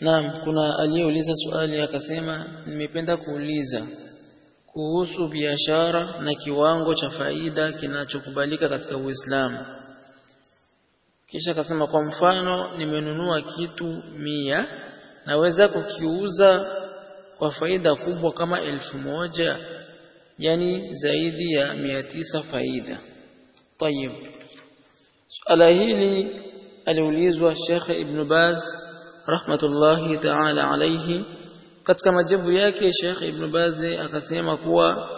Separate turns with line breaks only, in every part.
Naam, kuna aliyeuliza swali akasema nimependa kuuliza kuhusu biashara na kiwango cha faida kinachokubalika katika Uislamu. Kisha akasema kwa mfano nimenunua kitu mia naweza kukiuza kwa faida kubwa kama elfu moja yani zaidi ya mia tisa faida. Tayib. swala hili aliulizwa Sheikh Ibn Baz rahmatullahi ta'ala alayhi. Katika majibu yake Sheikh Ibn Baz akasema kuwa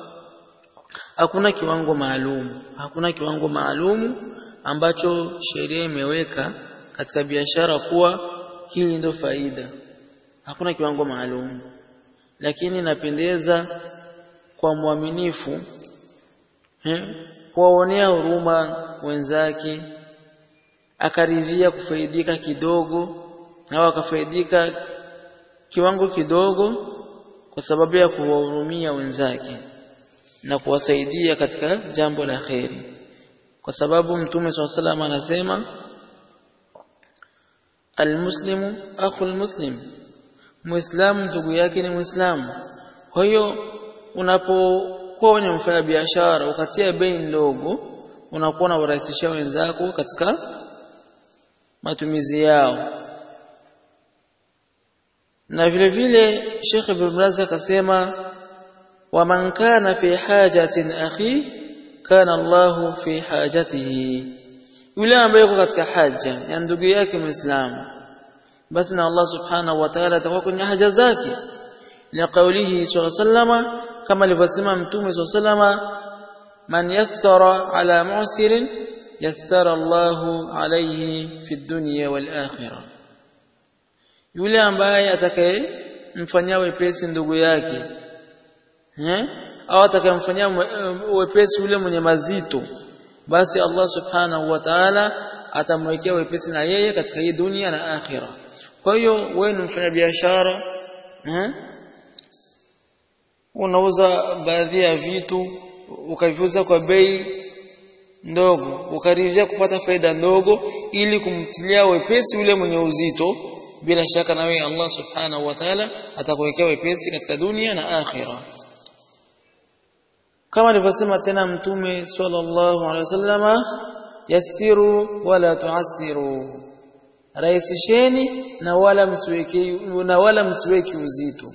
hakuna kiwango maalum hakuna kiwango maalum ambacho sheria imeweka katika biashara kuwa hii ndio faida. Hakuna kiwango maalum. Lakini napendeza kwa mwaminifu kuwaonea huruma wenzake akaridhia kufaidika kidogo au wakafaidika kiwango kidogo kwa sababu ya kuwahurumia wenzake na kuwasaidia katika jambo la kheri. Kwa sababu mtume swalla salam anasema almuslimu akhul muslim muislamu ndugu yake ni muislamu. Kwa hiyo unapokuwa wenye mfanya biashara ukatia bei ndogo unakuwa unawarahisishia wenzako katika matumizi yao na vile vile Sheikh Ibn Baz akasema waman kana fi hajatin akhi kana Allah fi hajatihi yule ambaye yuko katika haja ya ndugu yake muislamu basi na Allah subhanahu wa ta'ala atakuwa kwenye haja zake na kaulihi sallama kama alivyosema mtume sallama man yassara ala mu'sirin yassara Allahu alayhi fi dunya wal akhirah yule ambaye atakaye mfanyia wepesi ndugu yake eh? Au atakayemfanyia wepesi yule mwenye mazito basi Allah subhanahu wa ta'ala atamwekea wepesi na yeye katika hii dunia na akhira. Kwa hiyo wewe ni mfanyabiashara eh? Unauza baadhi ya vitu ukaviuza kwa bei ndogo ukaridhia kupata faida ndogo ili kumtilia wepesi yule mwenye uzito bila shaka na wewe Allah subhanahu wa ta'ala atakuwekea wepesi katika dunia na akhira. Kama alivyosema tena mtume sallallahu alaihi wasallama yassiru wala tuassiru. Rahisisheni na wala msiweki na wala msiweke uzito.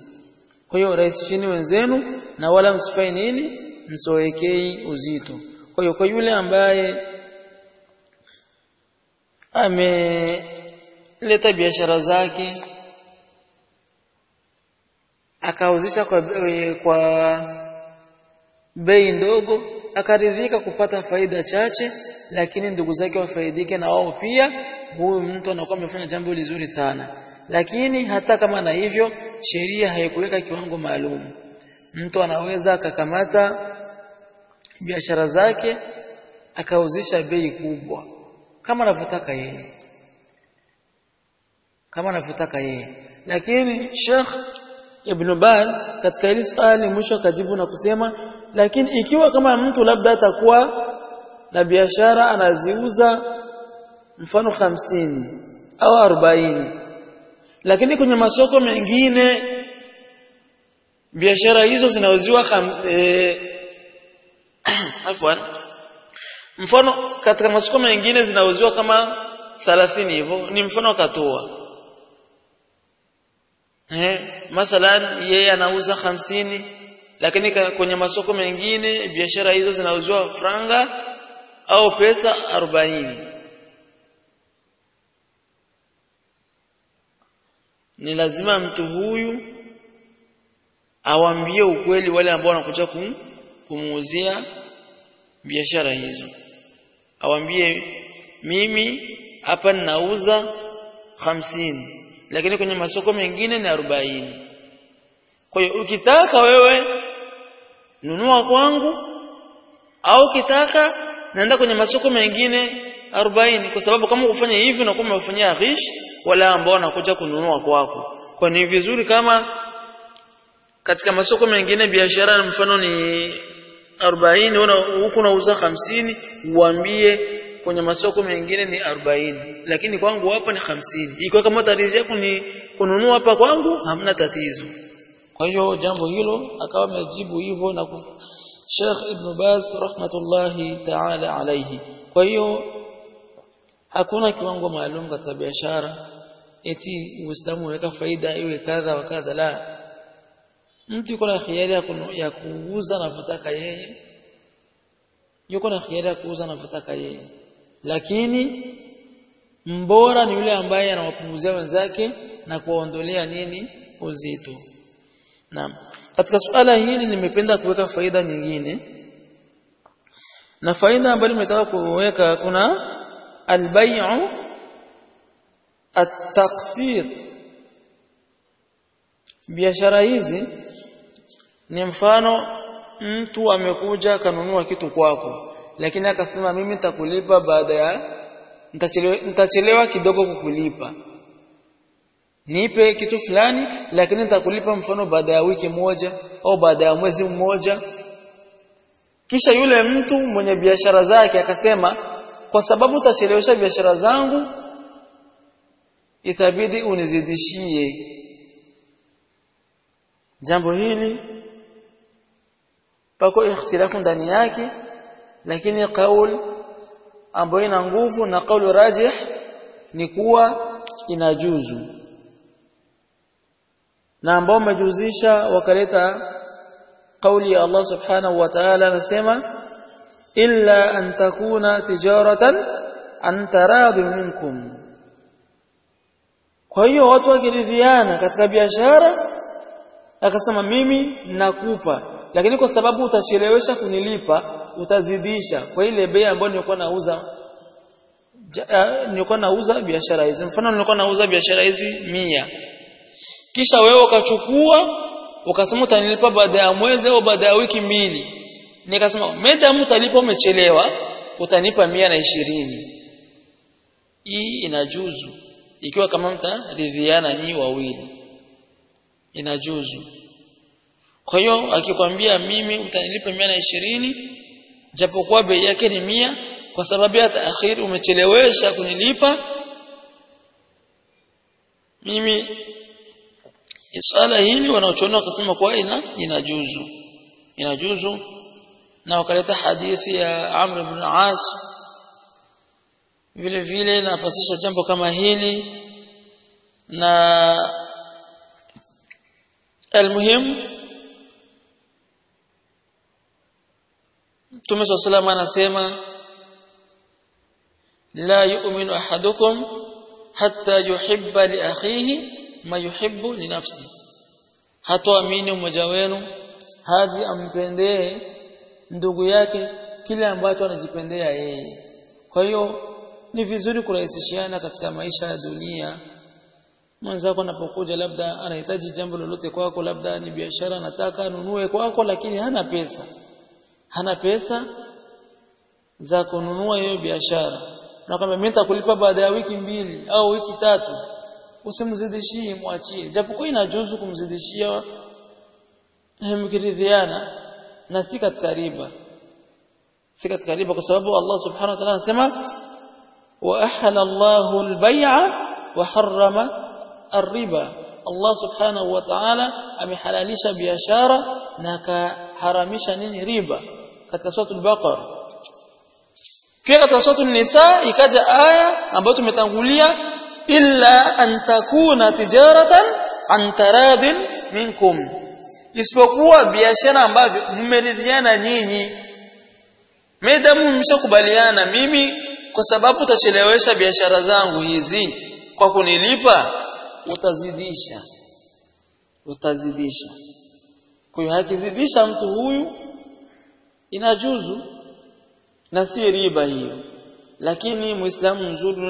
Kwa hiyo rahisisheni wenzenu na wala msifai nini? Msiwekei uzito. Kwa hiyo kwa yule ambaye ameleta biashara zake akauzisha kwa, kwa bei ndogo akaridhika kupata faida chache lakini ndugu zake wafaidike na wao pia. Huyu mtu anakuwa amefanya jambo lizuri sana. Lakini hata kama na hivyo sheria haikuweka kiwango maalum. Mtu anaweza akakamata biashara zake akauzisha bei kubwa kama anavyotaka yeye kama anavyotaka yeye. Lakini Sheikh Ibn Baz katika hili swali mwisho akajibu na kusema lakini ikiwa kama mtu labda atakuwa na biashara anaziuza mfano hamsini au arobaini lakini kwenye masoko mengine biashara hizo zinauziwa e, afwan mfano katika masoko mengine zinauziwa kama 30 hivyo ni mfano akatoa eh mathalan yeye anauza hamsini lakini kwenye masoko mengine biashara hizo zinauzwa franga au pesa arobaini. Ni lazima mtu huyu awambie ukweli wale ambao wanakuja kum, kumuuzia biashara hizo. Awambie mimi hapa ninauza hamsini lakini kwenye masoko mengine ni arobaini. Kwa hiyo ukitaka wewe nunua kwangu au ukitaka naenda kwenye masoko mengine arobaini. Kwa sababu kama kufanya hivi na kama umefanyia ghish wala ambao wanakuja kununua kwako. Kwa ni vizuri kama katika masoko mengine biashara mfano ni 40 huku unauza hamsini uambie kwenye masoko mengine ni 40 lakini kwangu hapa ni 50 iko kama tatizo yako ni kununua hapa kwangu hamna tatizo. Kwa hiyo jambo hilo akawa amejibu hivyo na Sheikh Ibn Baz rahmatullahi ta'ala alayhi. Kwa hiyo hakuna kiwango maalum katika biashara eti Uislamu unaweka faida iwe kadha wa kadha la. Mtu yuko na khiari ya kuuza anavyotaka yeye. Yuko na khiari ya kuuza anavyotaka yeye lakini mbora ni yule ambaye anawapunguzia wenzake na kuwaondolea nini? Uzito. Naam. Katika suala hili nimependa kuweka faida nyingine. Na faida ambayo nimetaka kuweka kuna albay'u at-taqsid biashara hizi ni mfano mtu amekuja akanunua kitu kwako lakini akasema mimi nitakulipa baada ya nitachelewa, nitachelewa kidogo kukulipa. Nipe kitu fulani lakini nitakulipa mfano baada ya wiki moja au baada ya mwezi mmoja. Kisha yule mtu mwenye biashara zake akasema kwa sababu utachelewesha biashara zangu itabidi unizidishie. Jambo hili pako ikhtilafu ndani yake lakini kauli ambayo ina nguvu na kauli rajih ni kuwa inajuzu. Na ambao wamejuzisha wakaleta kauli ya Allah subhanahu wa ta'ala anasema illa an takuna tijaratan an taradu minkum. Kwa hiyo watu wakiridhiana katika biashara akasema mimi nakupa. Lakini kwa sababu utachelewesha kunilipa utazidisha kwa ile bei ambayo nilikuwa nauza. Nilikuwa nauza biashara hizi. Mfano nilikuwa nauza biashara hizi mia. Kisha wewe ukachukua ukasema utanilipa baada ya mwezi au baada ya wiki mbili. Nikasema meda mtu alipo umechelewa utanipa mia na ishirini. Hii inajuzu ikiwa kama mtaridhiana nyi wawili. Inajuzu kwa hiyo akikwambia mimi utanilipa mia na ishirini japokuwa bei yake ni mia kwa sababu ya taakhir umechelewesha kunilipa. Mimi swala hili wanaochona kusema kwa ina inajuzu. Inajuzu. Na wakaleta hadithi ya Amr ibn As vile vile napasisha jambo kama hili. Na almuhim Mtume SAW anasema la yu'minu ahadukum hatta yuhibba li akhihi ma yuhibbu li nafsi. Hatoamini mmoja wenu hadi ampendee ndugu yake kile ambacho anajipendea yeye. Kwa hiyo ni vizuri kurahisishiana katika maisha ya dunia. Mwenzako anapokuja labda anahitaji jambo lolote kwako labda ni biashara anataka anunue kwako lakini hana pesa hana pesa za kununua hiyo biashara na kama mimi nitakulipa baada ya wiki mbili au wiki tatu usimzidishie mwachie japokuwa inajuzu kumzidishia mkiridhiana na si katika riba si katika riba kwa sababu Allah subhanahu wa ta'ala anasema wa ahalla Allahu al-bay'a wa harrama ar-riba Allah subhanahu wa ta'ala amehalalisha biashara na akaharamisha nini riba katika suratul baqara pia katika suratul nisa ikaja aya ambayo tumetangulia illa an takuna tijaratan an taradin minkum. Isipokuwa biashara ambavyo mmeridhiana nyinyi. Medamu mmeshakubaliana mimi kwa sababu utachelewesha biashara zangu hizi kwa kunilipa utazidisha. Utazidisha. Kwa hiyo hakizidisha mtu huyu inajuzu na si riba hiyo. Lakini muislamu mzuri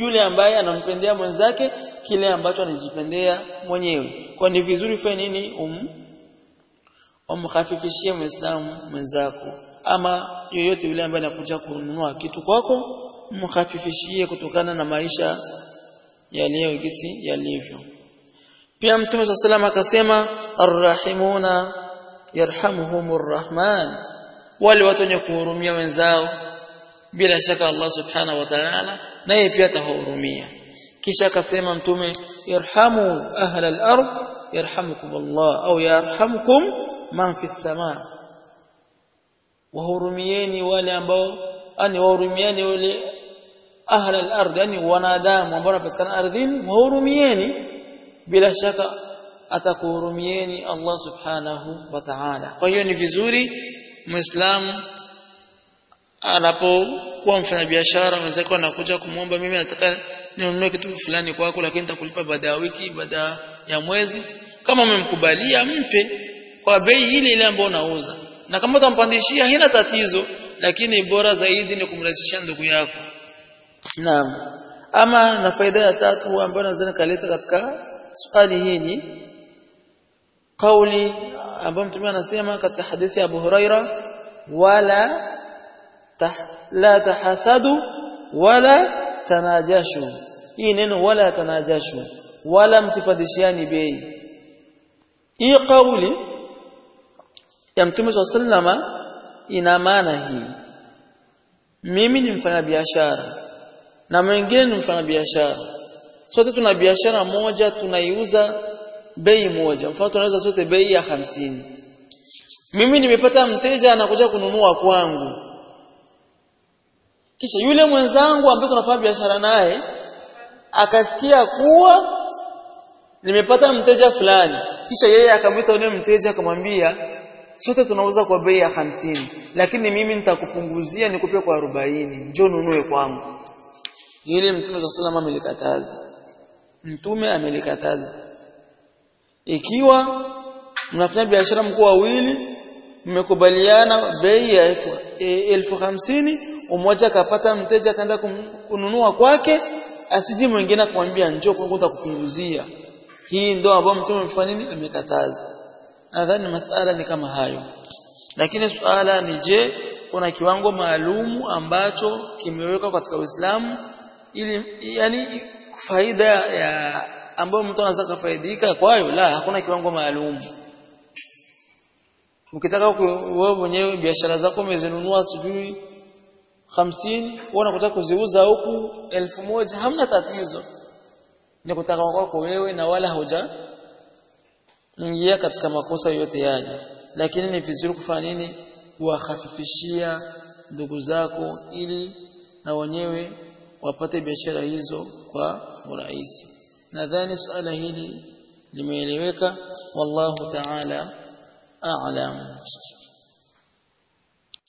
yule ambaye anampendea mwenzake kile ambacho anajipendea mwenyewe. Kwa ni vizuri fanye nini? Um umkhafifishie muislamu mwenzako. Ama yoyote yule ambaye anakuja kununua kitu kwako mkhafifishie kutokana na maisha yaliyo gisi yalivyo. Pia mtume swalla wasallam akasema arrahimuna يرحمهم الرحمن. والوطن يكون ينزاو بلا شك الله سبحانه وتعالى نيفيته رمية. كيشا كسيما أنتم يرحموا أهل الأرض يرحمكم الله أو يرحمكم من في السماء. وهو رميين ولي أنبو أني وهو ولي أهل الأرض أني ونادام ومرفسان أرضين وهو بلا شك atakuhurumieni Allah subhanahu wa ta'ala. Kwa hiyo ni vizuri muislamu anapokuwa mfanyabiashara mwenzake anakuja kumwomba mimi nataka ninunue kitu fulani kwako lakini nitakulipa baada ya wiki baada ya mwezi. Kama umemkubalia mpe kwa bei ile ile ambayo unauza. Na kama utampandishia hina tatizo lakini bora zaidi ni kumrahisishia ndugu yako. Naam. Ama na faida ya tatu ambayo naweza nikaleta katika swali hili kauli ambayo mtume anasema katika hadithi ya Abu Huraira wala la tahasadu wala tanajashu. Hii neno wala tanajashu wala msipandishiani bei. Hii kauli ya mtume sallama ina maana hii. Mimi ni mfanyabiashara na mwingine ni mfanya biashara sote tuna biashara moja tunaiuza bei moja. Mfano tunaweza sote bei ya hamsini. Mimi nimepata mteja anakuja kununua kwangu. Kisha yule mwenzangu ambaye tunafanya biashara naye akasikia kuwa nimepata mteja fulani. Kisha yeye akamwita yule mteja akamwambia sote tunauza kwa bei ya hamsini lakini mimi nitakupunguzia nikupe kwa arobaini. Njoo nunue kwangu. Ile mtume wa wasallam amelikataza. Mtume amelikataza ikiwa mnafanya biashara mkuu wawili mmekubaliana bei ya elfu, e, hamsini umoja akapata mteja akaenda kununua kwake asiji mwingine akamwambia njoo kwangu nitakupunguzia hii ndio ambayo mtume amefanya nini? Amekataza. Nadhani masala ni kama hayo. Lakini suala ni je kuna kiwango maalumu ambacho kimewekwa katika Uislamu ili yani faida ya ambayo mtu anaweza kufaidika kwayo la hakuna kiwango maalum. Ukitaka wewe mwenyewe biashara zako umezinunua sijui hamsini wewe unataka kuziuza huku elfu moja hamna tatizo. Ni kutaka kwako wewe na wala hoja ingia katika makosa yote yaje lakini ni vizuri kufanya nini? Kuwahafifishia ndugu zako ili na wenyewe wapate biashara hizo kwa urahisi نذان سؤال هيلي لمن يليوك والله تعالى أعلم.